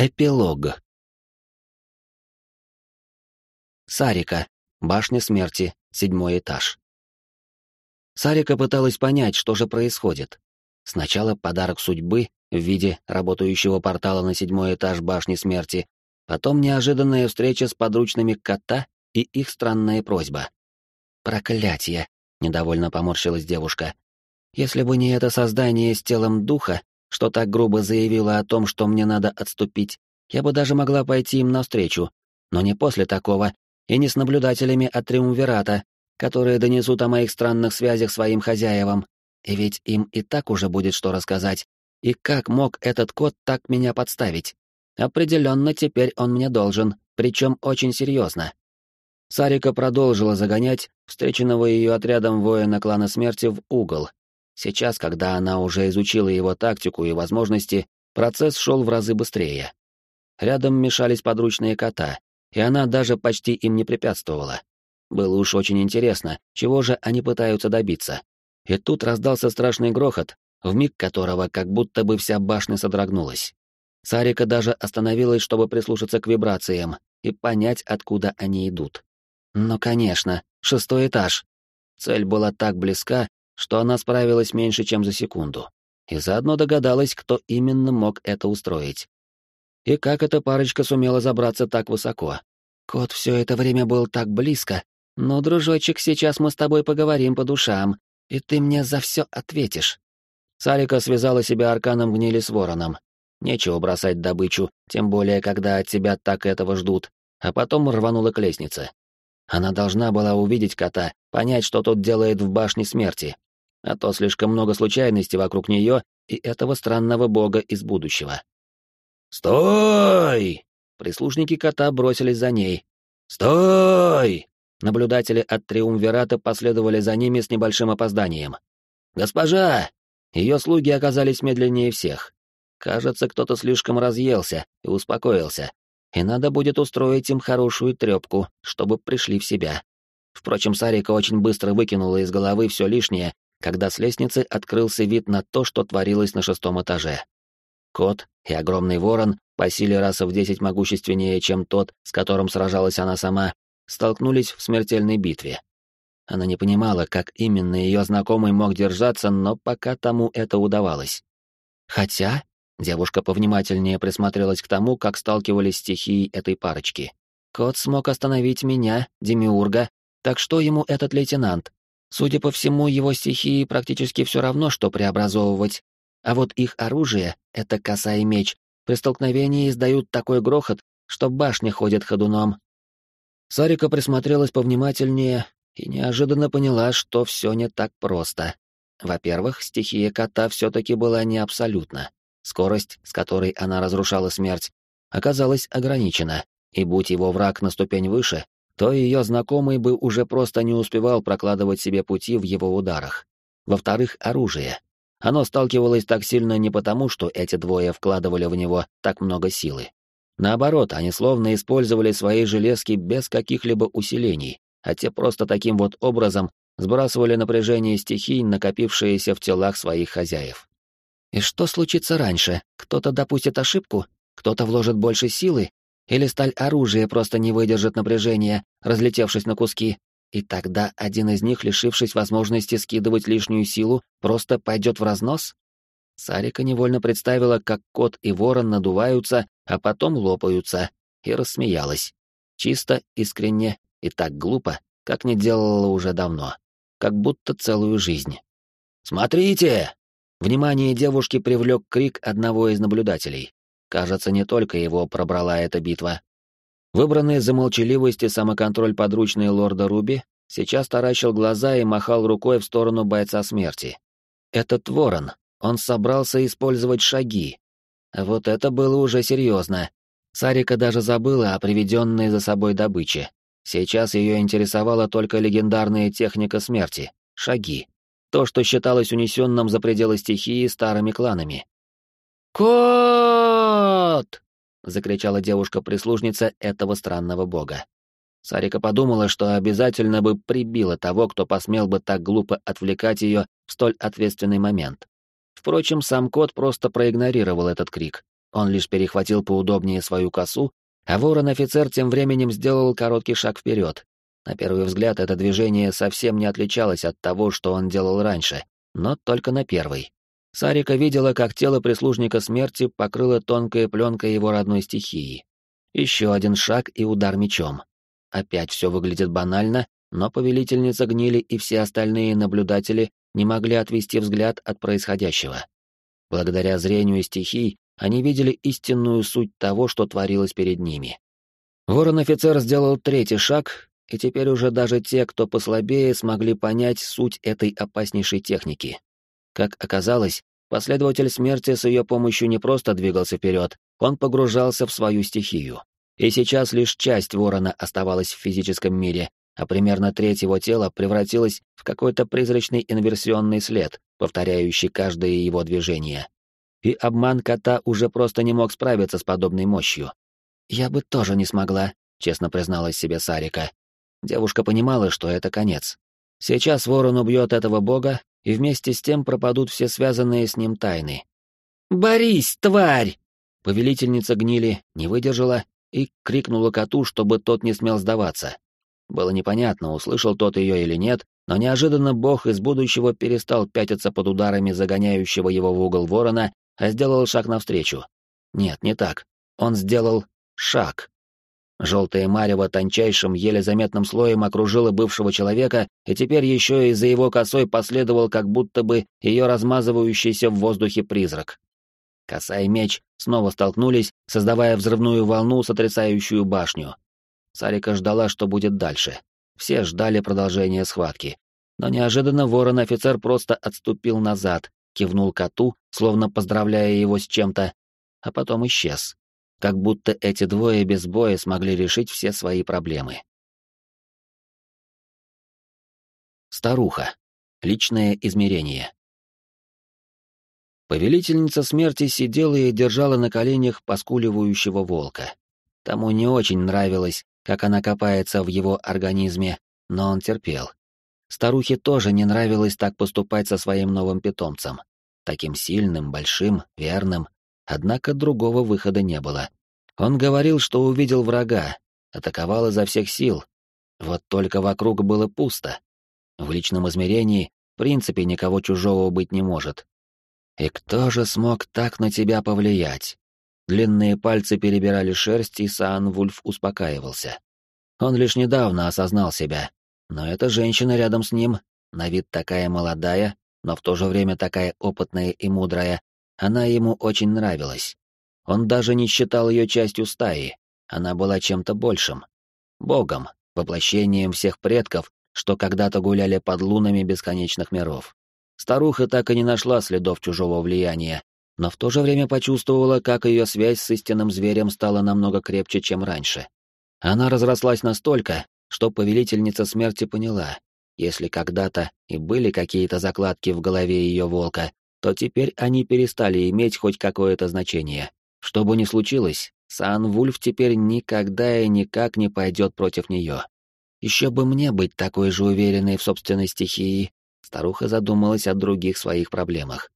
Эпилог. Сарика. Башня смерти. Седьмой этаж. Сарика пыталась понять, что же происходит. Сначала подарок судьбы в виде работающего портала на седьмой этаж башни смерти, потом неожиданная встреча с подручными кота и их странная просьба. «Проклятие!» — недовольно поморщилась девушка. «Если бы не это создание с телом духа, что так грубо заявила о том, что мне надо отступить, я бы даже могла пойти им навстречу, но не после такого, и не с наблюдателями от Триумвирата, которые донесут о моих странных связях своим хозяевам. И ведь им и так уже будет что рассказать. И как мог этот кот так меня подставить? Определенно теперь он мне должен, причем очень серьезно. Сарика продолжила загонять встреченного ее отрядом воина клана смерти в угол, Сейчас, когда она уже изучила его тактику и возможности, процесс шел в разы быстрее. Рядом мешались подручные кота, и она даже почти им не препятствовала. Было уж очень интересно, чего же они пытаются добиться. И тут раздался страшный грохот, в миг которого как будто бы вся башня содрогнулась. Сарика даже остановилась, чтобы прислушаться к вибрациям и понять, откуда они идут. Ну, конечно, шестой этаж. Цель была так близка, что она справилась меньше, чем за секунду, и заодно догадалась, кто именно мог это устроить. И как эта парочка сумела забраться так высоко. Кот все это время был так близко. Ну, дружочек, сейчас мы с тобой поговорим по душам, и ты мне за все ответишь. Сарика связала себя арканом гнили с вороном. Нечего бросать добычу, тем более, когда от тебя так этого ждут, а потом рванула к лестнице. Она должна была увидеть кота, понять, что тот делает в башне смерти, а то слишком много случайностей вокруг нее и этого странного бога из будущего. «Стой!» Прислужники кота бросились за ней. «Стой!» Наблюдатели от Триумвирата последовали за ними с небольшим опозданием. «Госпожа!» Ее слуги оказались медленнее всех. Кажется, кто-то слишком разъелся и успокоился, и надо будет устроить им хорошую трепку, чтобы пришли в себя. Впрочем, Сарика очень быстро выкинула из головы все лишнее когда с лестницы открылся вид на то, что творилось на шестом этаже. Кот и огромный ворон, по силе раса в десять могущественнее, чем тот, с которым сражалась она сама, столкнулись в смертельной битве. Она не понимала, как именно ее знакомый мог держаться, но пока тому это удавалось. Хотя девушка повнимательнее присмотрелась к тому, как сталкивались стихии этой парочки. Кот смог остановить меня, Демиурга, так что ему этот лейтенант? Судя по всему, его стихии практически все равно, что преобразовывать. А вот их оружие — это коса и меч. При столкновении издают такой грохот, что башня ходит ходуном. Сарика присмотрелась повнимательнее и неожиданно поняла, что все не так просто. Во-первых, стихия кота все-таки была не абсолютна. Скорость, с которой она разрушала смерть, оказалась ограничена, и будь его враг на ступень выше, то ее знакомый бы уже просто не успевал прокладывать себе пути в его ударах. Во-вторых, оружие. Оно сталкивалось так сильно не потому, что эти двое вкладывали в него так много силы. Наоборот, они словно использовали свои железки без каких-либо усилений, а те просто таким вот образом сбрасывали напряжение стихий, накопившееся в телах своих хозяев. И что случится раньше? Кто-то допустит ошибку? Кто-то вложит больше силы? Или сталь оружия просто не выдержит напряжения, разлетевшись на куски, и тогда один из них, лишившись возможности скидывать лишнюю силу, просто пойдет в разнос? Сарика невольно представила, как кот и ворон надуваются, а потом лопаются, и рассмеялась. Чисто, искренне и так глупо, как не делала уже давно. Как будто целую жизнь. «Смотрите!» Внимание девушки привлек крик одного из наблюдателей. Кажется, не только его пробрала эта битва. Выбранный за молчаливость и самоконтроль подручный лорда Руби сейчас таращил глаза и махал рукой в сторону бойца смерти. Этот ворон, он собрался использовать шаги. вот это было уже серьезно. Сарика даже забыла о приведенной за собой добыче. Сейчас ее интересовала только легендарная техника смерти — шаги. То, что считалось унесенным за пределы стихии старыми кланами. «Кот!» — закричала девушка-прислужница этого странного бога. Сарика подумала, что обязательно бы прибила того, кто посмел бы так глупо отвлекать ее в столь ответственный момент. Впрочем, сам кот просто проигнорировал этот крик, Он лишь перехватил поудобнее свою косу, а ворон-офицер тем временем сделал короткий шаг вперед. На первый взгляд это движение совсем не отличалось от того, что он делал раньше, но только на первый. Сарика видела, как тело прислужника смерти покрыло тонкая пленка его родной стихии. Еще один шаг и удар мечом. Опять все выглядит банально, но повелительница гнили и все остальные наблюдатели не могли отвести взгляд от происходящего. Благодаря зрению стихий они видели истинную суть того, что творилось перед ними. Ворон-офицер сделал третий шаг, и теперь уже даже те, кто послабее, смогли понять суть этой опаснейшей техники. Как оказалось, последователь смерти с ее помощью не просто двигался вперед, он погружался в свою стихию. И сейчас лишь часть ворона оставалась в физическом мире, а примерно треть его тела превратилась в какой-то призрачный инверсионный след, повторяющий каждое его движение. И обман кота уже просто не мог справиться с подобной мощью. «Я бы тоже не смогла», — честно призналась себе Сарика. Девушка понимала, что это конец. Сейчас ворон убьет этого бога, и вместе с тем пропадут все связанные с ним тайны. «Борись, тварь!» Повелительница гнили не выдержала и крикнула коту, чтобы тот не смел сдаваться. Было непонятно, услышал тот ее или нет, но неожиданно бог из будущего перестал пятиться под ударами загоняющего его в угол ворона, а сделал шаг навстречу. Нет, не так. Он сделал шаг. Желтое марево тончайшим, еле заметным слоем окружило бывшего человека, и теперь еще и за его косой последовал как будто бы ее размазывающийся в воздухе призрак. Коса и меч снова столкнулись, создавая взрывную волну, сотрясающую башню. Сарика ждала, что будет дальше. Все ждали продолжения схватки. Но неожиданно ворон-офицер просто отступил назад, кивнул коту, словно поздравляя его с чем-то, а потом исчез. Как будто эти двое без боя смогли решить все свои проблемы. Старуха. Личное измерение. Повелительница смерти сидела и держала на коленях поскуливающего волка. Тому не очень нравилось, как она копается в его организме, но он терпел. Старухе тоже не нравилось так поступать со своим новым питомцем. Таким сильным, большим, верным. Однако другого выхода не было. Он говорил, что увидел врага, атаковал изо всех сил. Вот только вокруг было пусто. В личном измерении в принципе никого чужого быть не может. И кто же смог так на тебя повлиять? Длинные пальцы перебирали шерсть, и Саан Вульф успокаивался. Он лишь недавно осознал себя, но эта женщина рядом с ним, на вид такая молодая, но в то же время такая опытная и мудрая, она ему очень нравилась. Он даже не считал ее частью стаи, она была чем-то большим. Богом, воплощением всех предков, что когда-то гуляли под лунами бесконечных миров. Старуха так и не нашла следов чужого влияния, но в то же время почувствовала, как ее связь с истинным зверем стала намного крепче, чем раньше. Она разрослась настолько, что повелительница смерти поняла, если когда-то и были какие-то закладки в голове ее волка, то теперь они перестали иметь хоть какое-то значение. Что бы ни случилось, Сан Вульф теперь никогда и никак не пойдет против нее. Еще бы мне быть такой же уверенной в собственной стихии, старуха задумалась о других своих проблемах.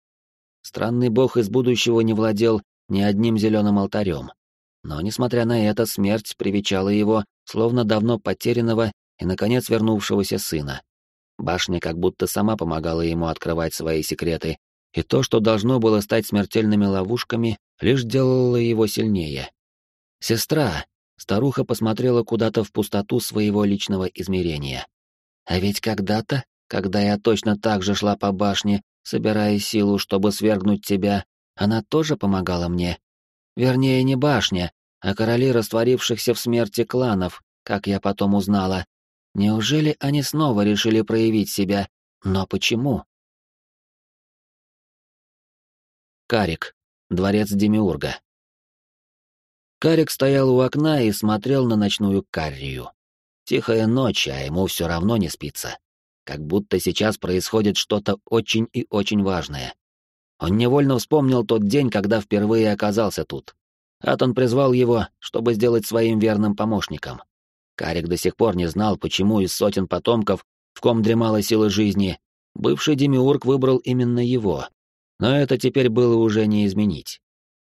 Странный бог из будущего не владел ни одним зеленым алтарем. Но, несмотря на это, смерть привечала его, словно давно потерянного и, наконец, вернувшегося сына. Башня как будто сама помогала ему открывать свои секреты, и то, что должно было стать смертельными ловушками, лишь делало его сильнее. «Сестра!» — старуха посмотрела куда-то в пустоту своего личного измерения. «А ведь когда-то, когда я точно так же шла по башне, собирая силу, чтобы свергнуть тебя, она тоже помогала мне. Вернее, не башня, а короли растворившихся в смерти кланов, как я потом узнала. Неужели они снова решили проявить себя? Но почему? Карик. Дворец Демиурга. Карик стоял у окна и смотрел на ночную каррию. Тихая ночь, а ему все равно не спится как будто сейчас происходит что-то очень и очень важное. Он невольно вспомнил тот день, когда впервые оказался тут. Атон призвал его, чтобы сделать своим верным помощником. Карик до сих пор не знал, почему из сотен потомков, в ком дремала сила жизни, бывший демиург выбрал именно его. Но это теперь было уже не изменить.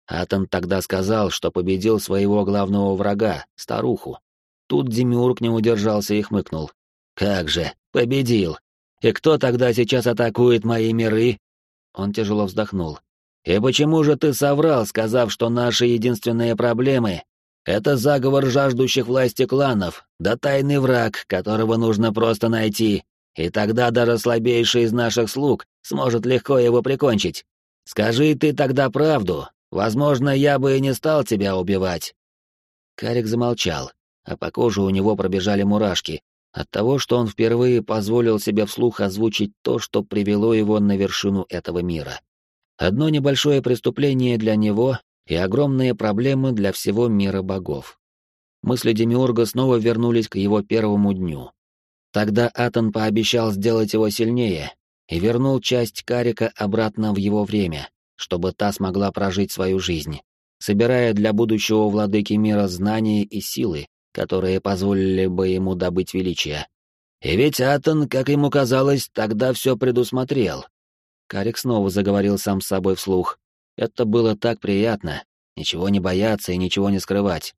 Атон тогда сказал, что победил своего главного врага, старуху. Тут Демиург не удержался и хмыкнул. «Как же, победил! И кто тогда сейчас атакует мои миры?» Он тяжело вздохнул. «И почему же ты соврал, сказав, что наши единственные проблемы — это заговор жаждущих власти кланов, да тайный враг, которого нужно просто найти, и тогда даже слабейший из наших слуг сможет легко его прикончить? Скажи ты тогда правду, возможно, я бы и не стал тебя убивать». Карик замолчал, а по коже у него пробежали мурашки от того, что он впервые позволил себе вслух озвучить то, что привело его на вершину этого мира. Одно небольшое преступление для него и огромные проблемы для всего мира богов. Мысли Демиурга снова вернулись к его первому дню. Тогда Атон пообещал сделать его сильнее и вернул часть Карика обратно в его время, чтобы та смогла прожить свою жизнь, собирая для будущего владыки мира знания и силы, которые позволили бы ему добыть величие. И ведь Атон, как ему казалось, тогда все предусмотрел. Карик снова заговорил сам с собой вслух. Это было так приятно, ничего не бояться и ничего не скрывать.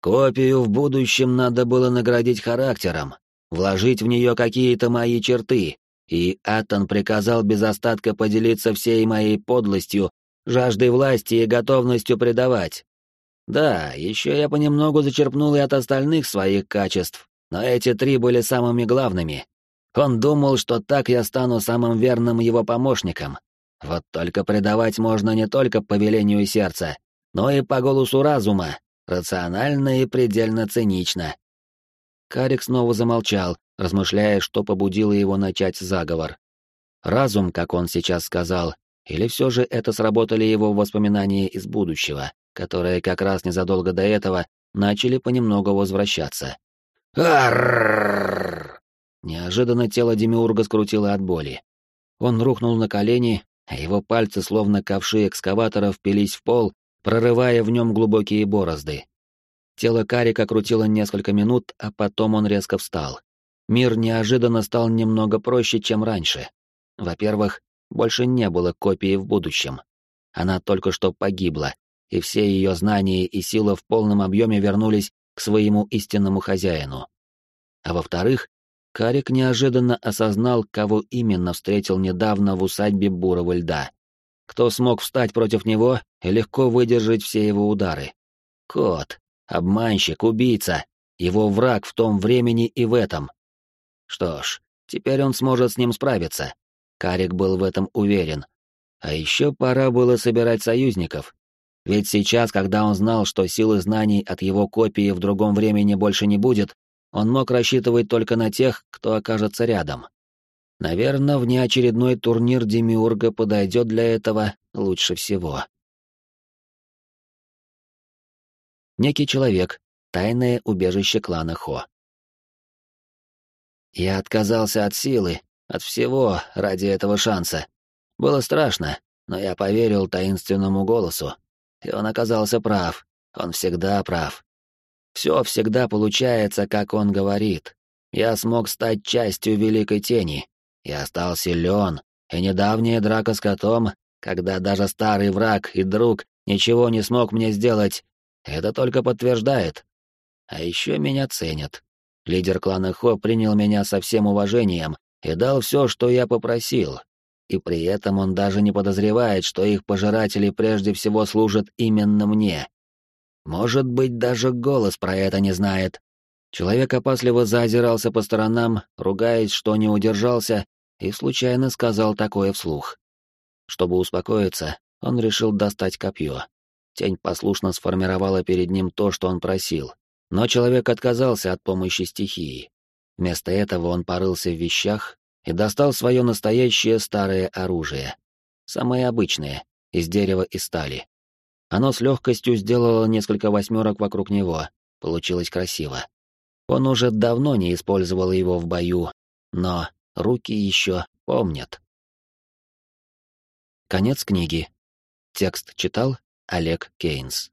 Копию в будущем надо было наградить характером, вложить в нее какие-то мои черты, и Атон приказал без остатка поделиться всей моей подлостью, жаждой власти и готовностью предавать. Да, еще я понемногу зачерпнул и от остальных своих качеств, но эти три были самыми главными. Он думал, что так я стану самым верным его помощником. Вот только предавать можно не только по велению сердца, но и по голосу разума, рационально и предельно цинично. Карик снова замолчал, размышляя, что побудило его начать заговор. Разум, как он сейчас сказал, или все же это сработали его воспоминания из будущего которые как раз незадолго до этого начали понемногу возвращаться. Аррррррр! Неожиданно тело Демиурга скрутило от боли. Он рухнул на колени, а его пальцы, словно ковши экскаватора, впились в пол, прорывая в нем глубокие борозды. Тело Карика крутило несколько минут, а потом он резко встал. Мир неожиданно стал немного проще, чем раньше. Во-первых, больше не было копии в будущем. Она только что погибла, и все ее знания и сила в полном объеме вернулись к своему истинному хозяину. А во-вторых, Карик неожиданно осознал, кого именно встретил недавно в усадьбе Бурого льда. Кто смог встать против него и легко выдержать все его удары. Кот, обманщик, убийца, его враг в том времени и в этом. Что ж, теперь он сможет с ним справиться. Карик был в этом уверен. А еще пора было собирать союзников, ведь сейчас, когда он знал, что силы знаний от его копии в другом времени больше не будет, он мог рассчитывать только на тех, кто окажется рядом. Наверное, внеочередной турнир Демиурга подойдет для этого лучше всего. Некий человек. Тайное убежище клана Хо. Я отказался от силы, от всего ради этого шанса. Было страшно, но я поверил таинственному голосу, и он оказался прав. Он всегда прав. Все всегда получается, как он говорит. Я смог стать частью Великой Тени. Я стал силен, и недавняя драка с котом, когда даже старый враг и друг ничего не смог мне сделать, это только подтверждает. А еще меня ценят. Лидер клана Хо принял меня со всем уважением и дал все, что я попросил, и при этом он даже не подозревает, что их пожиратели прежде всего служат именно мне. Может быть, даже голос про это не знает. Человек опасливо заозирался по сторонам, ругаясь, что не удержался, и случайно сказал такое вслух. Чтобы успокоиться, он решил достать копье. Тень послушно сформировала перед ним то, что он просил, но человек отказался от помощи стихии. Вместо этого он порылся в вещах и достал свое настоящее старое оружие. Самое обычное, из дерева и стали. Оно с легкостью сделало несколько восьмерок вокруг него, получилось красиво. Он уже давно не использовал его в бою, но руки еще помнят. Конец книги. Текст читал Олег Кейнс.